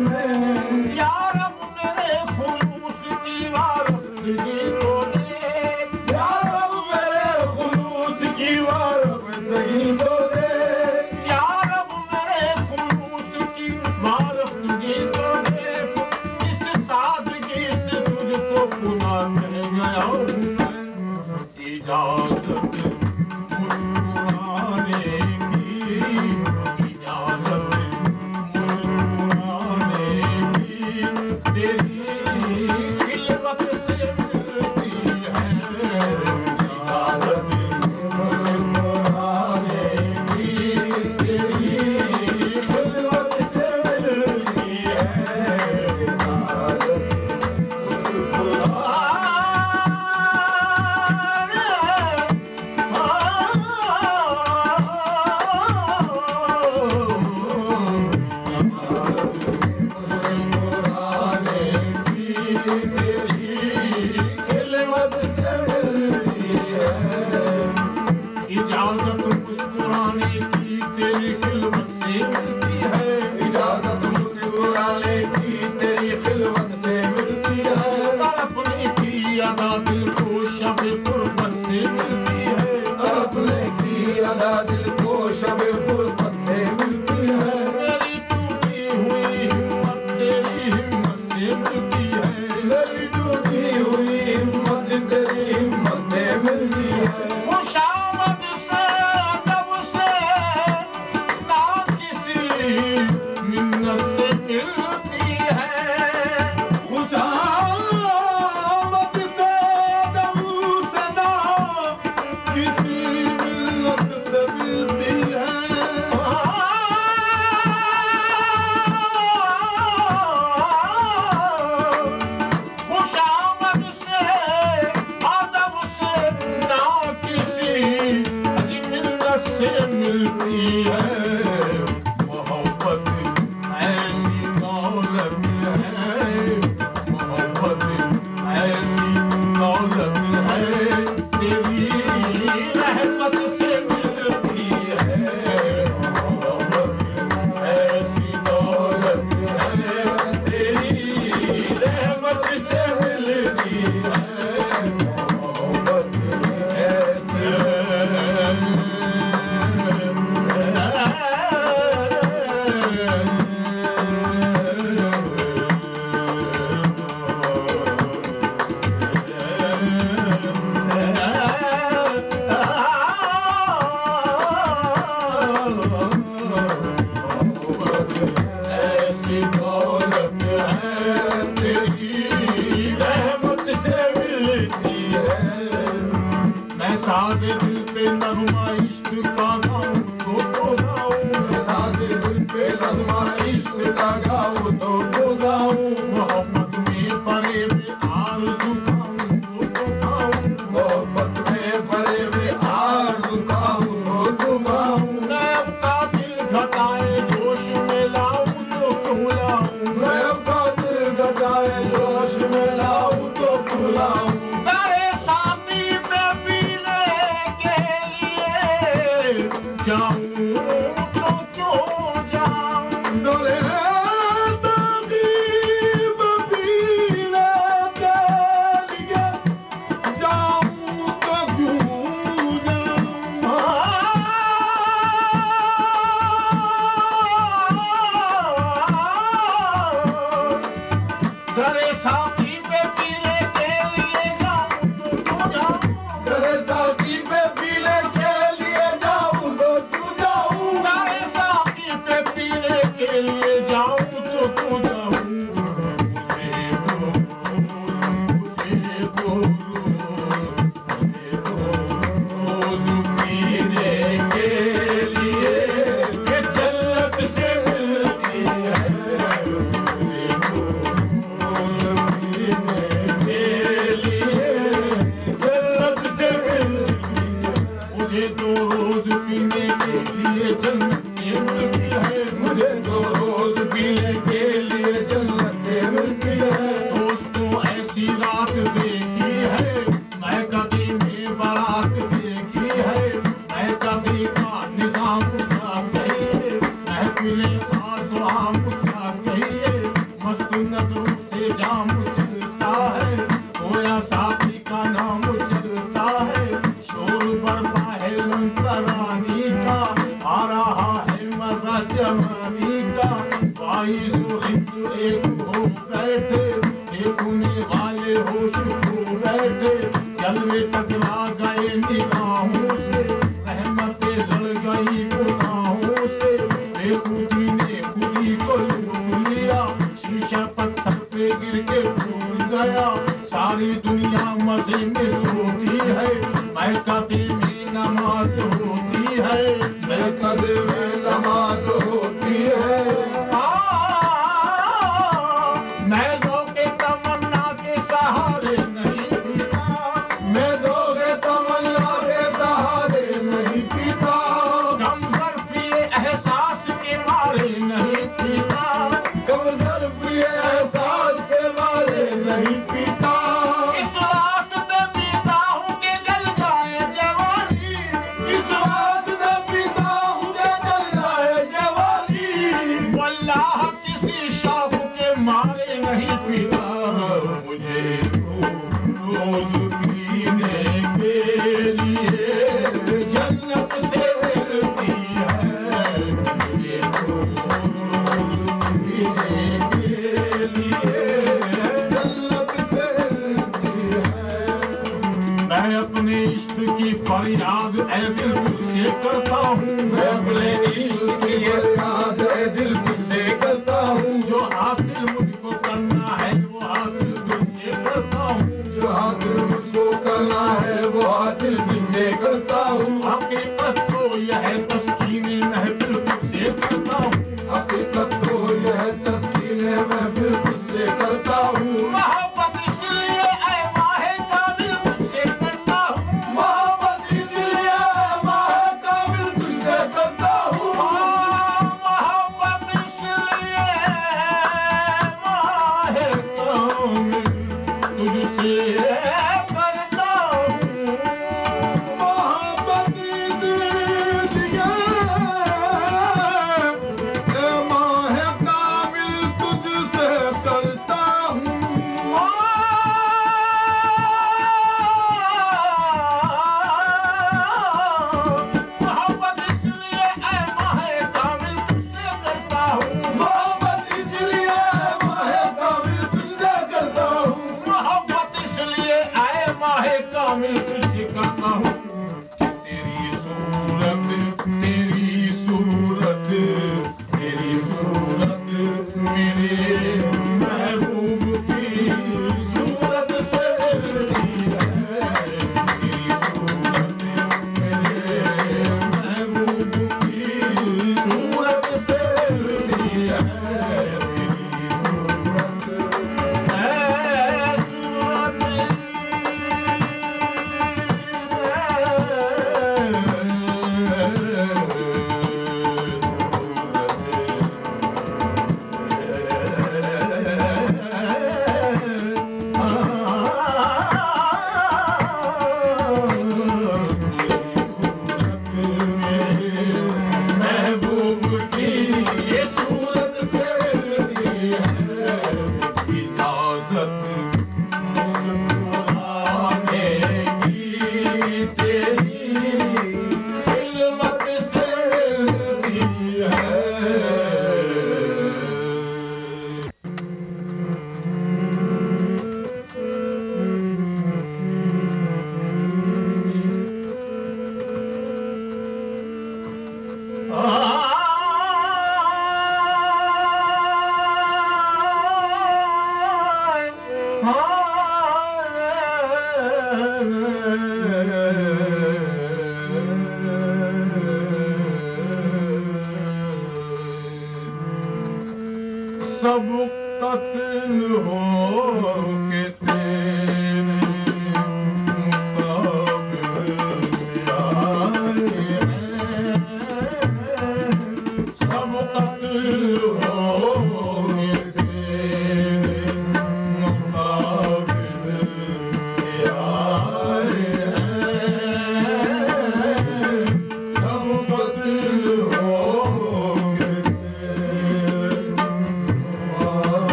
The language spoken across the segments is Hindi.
Ya jump. coração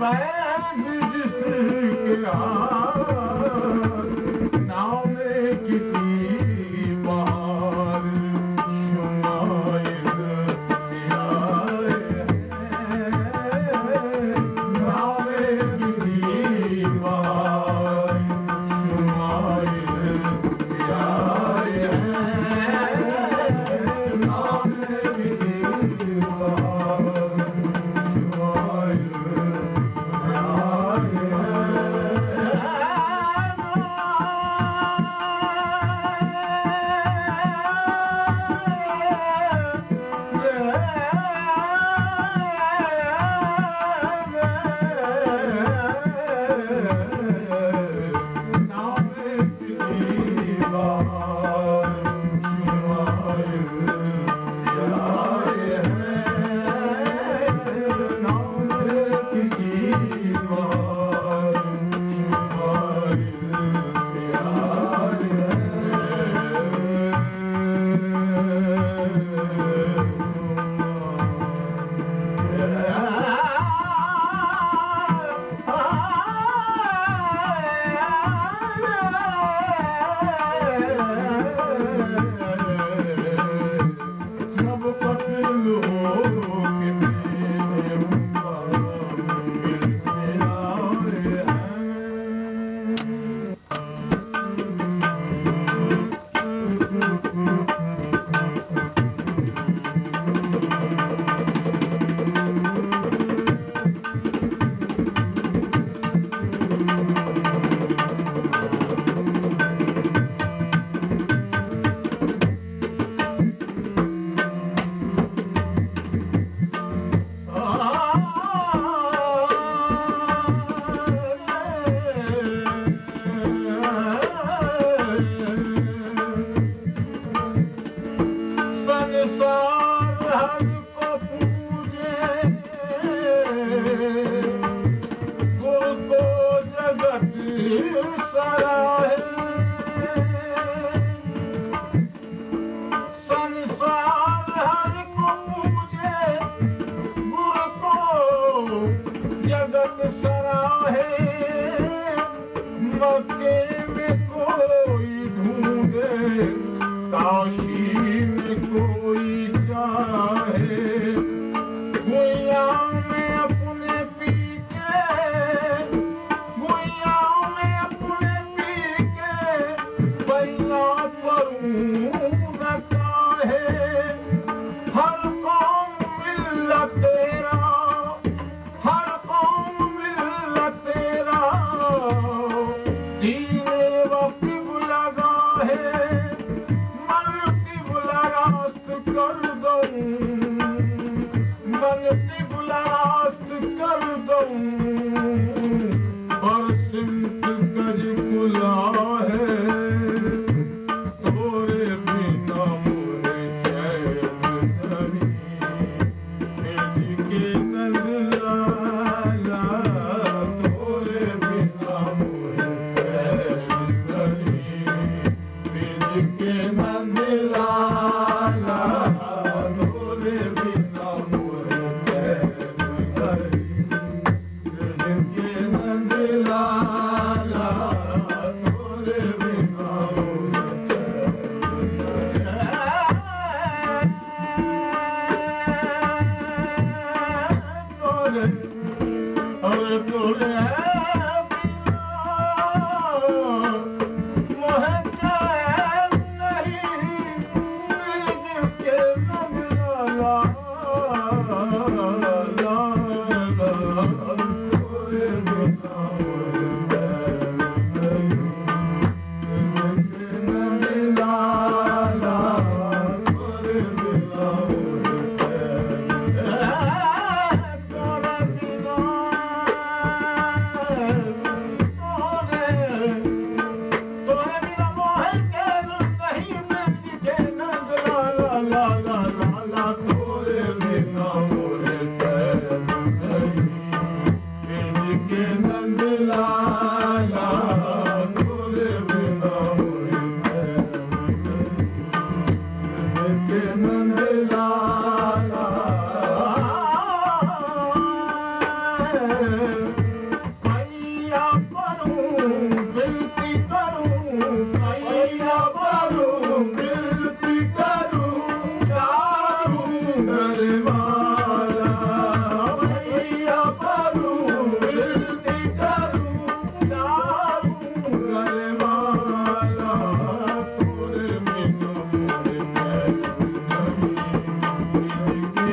पैर जिसके आ homem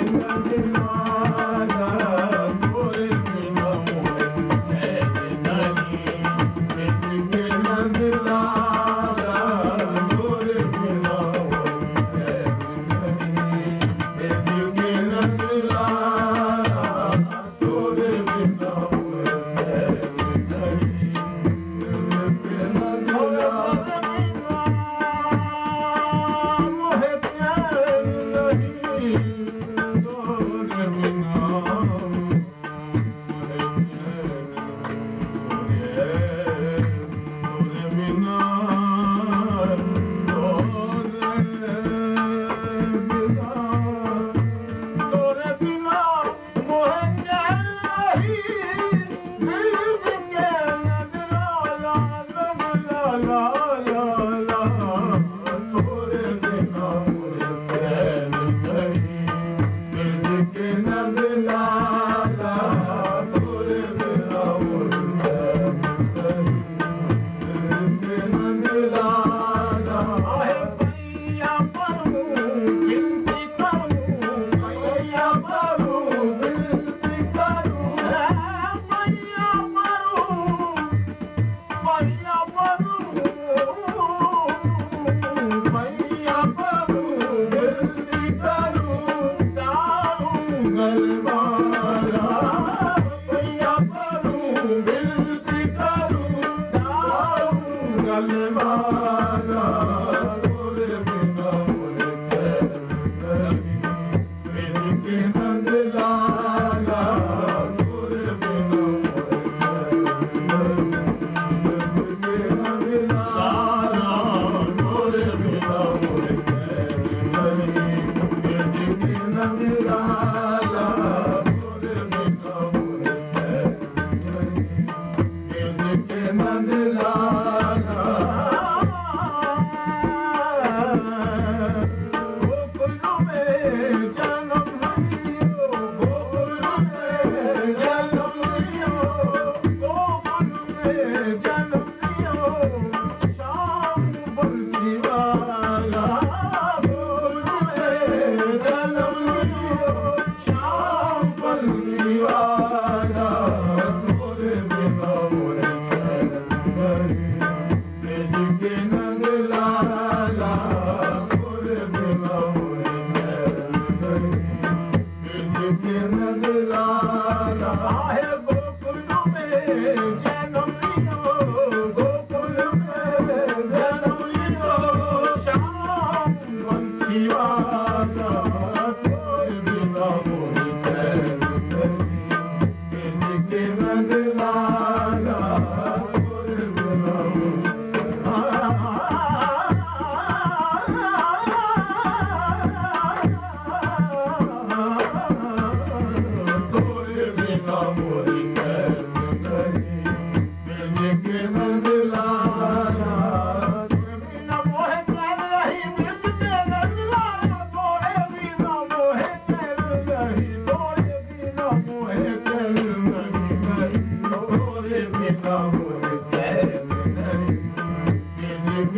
Thank you.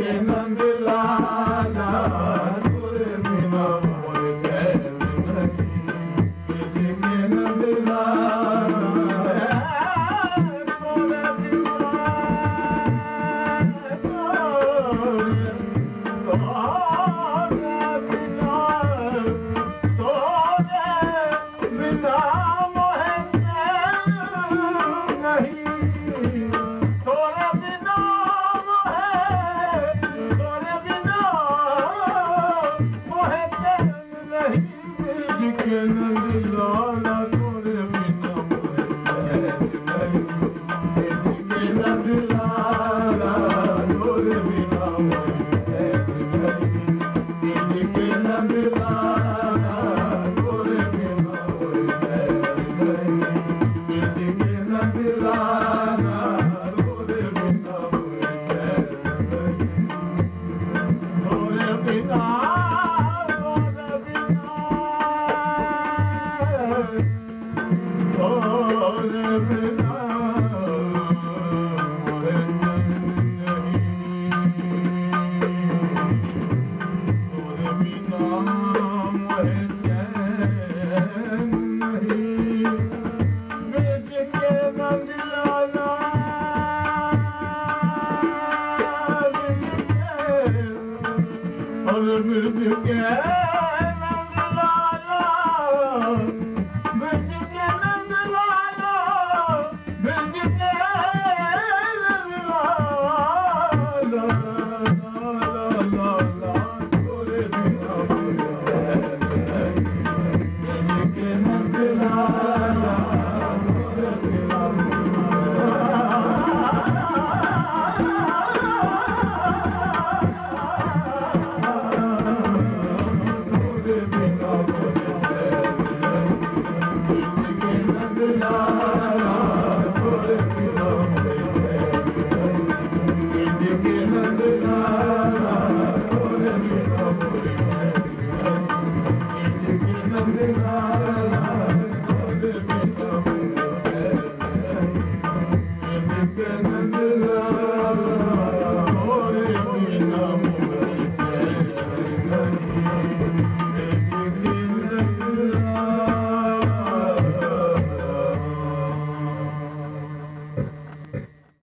Remember